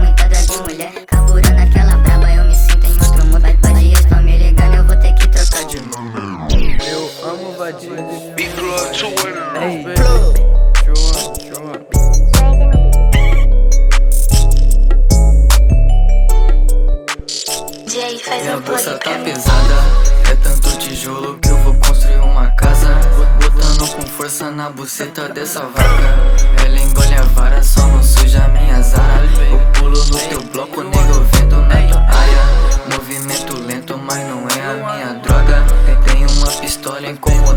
muitada de mulher. Carburando aquela braba, eu me sinto em outro mundo. Vai vadias, tão me ligando, eu vou ter que trocar de número Eu amo vadias Big Love to Minha bolsa tá pesada, é tanto tijolo que eu vou construir uma casa. Botando com força na buceta dessa vaca. Ela engole a vara, só não suja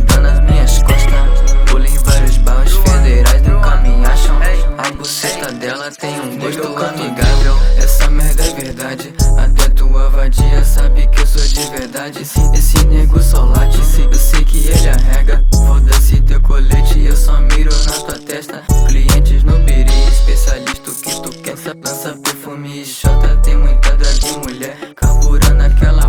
incomodando as minhas costas. Pulo em vários bairros federais, nunca me acham. A buceta dela tem um gosto amigável. Essa merda é verdade. Até tua vadia sabe que eu sou de verdade. Esse nego só late, eu sei que ele arrega. Foda-se teu colete, eu só miro na tua testa. Clientes no biri, especialista o que tu quer. Lança perfume e xota, tem muita drag mulher. Carburando aquela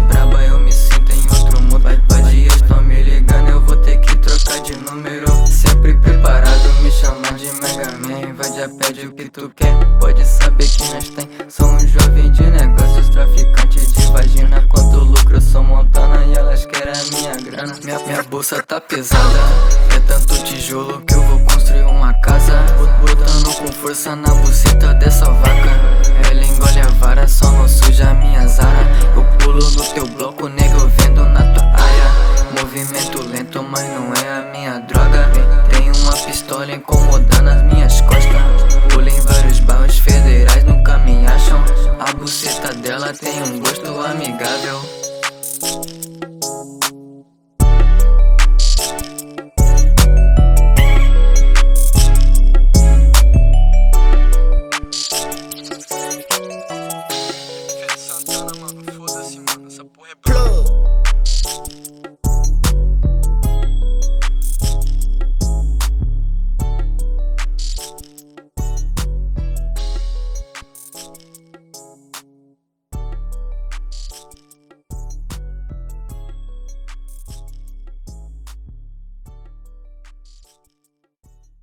Vadia pede o que tu quer, pode saber que nós tem. Sou um jovem de negócios, traficante de vagina. Quanto lucro, sou montana e elas querem a minha grana. Minha, minha bolsa tá pesada, é tanto tijolo que eu vou construir uma casa. Botando com força na buceta dessa vaca. Ela engole a vara, só não suja minha zara. Eu pulo no teu bloco, nego, vendo na tua área. Movimento lento, mas não é a minha droga. Tem uma pistola incomodando as amigável. Santana,